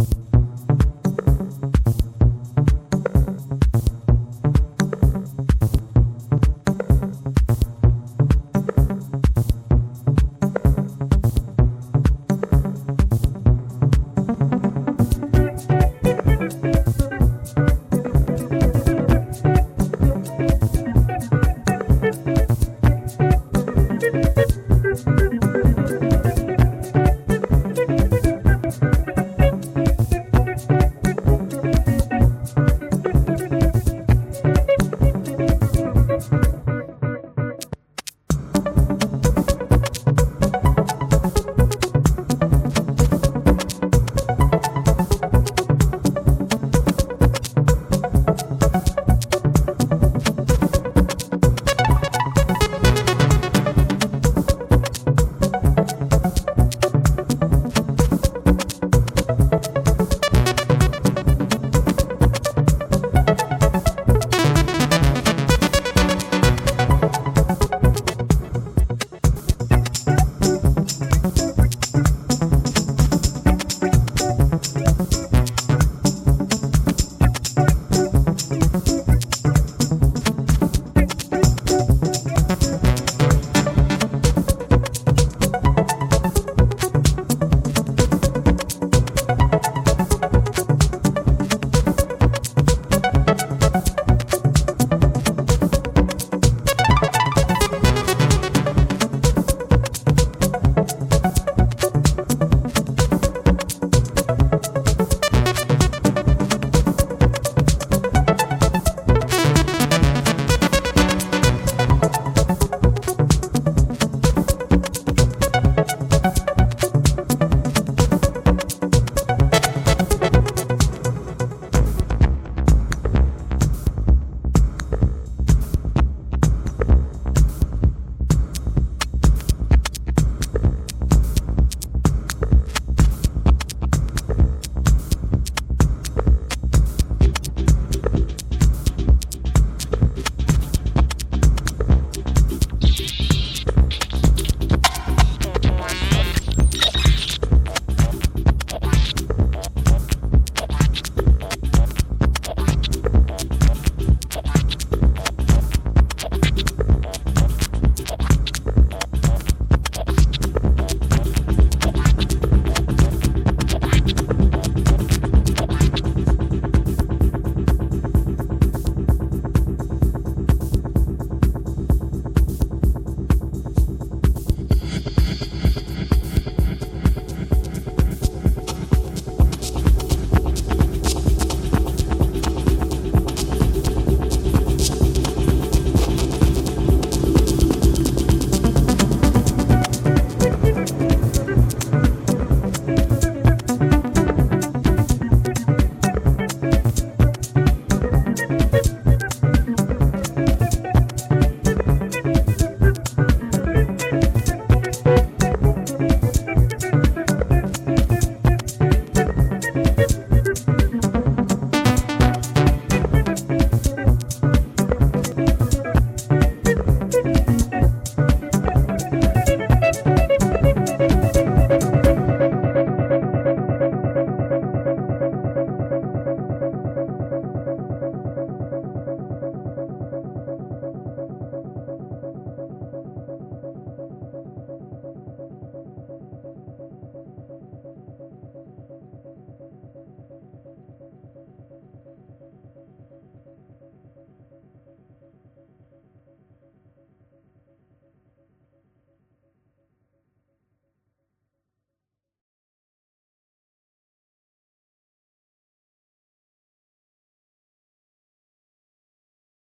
you.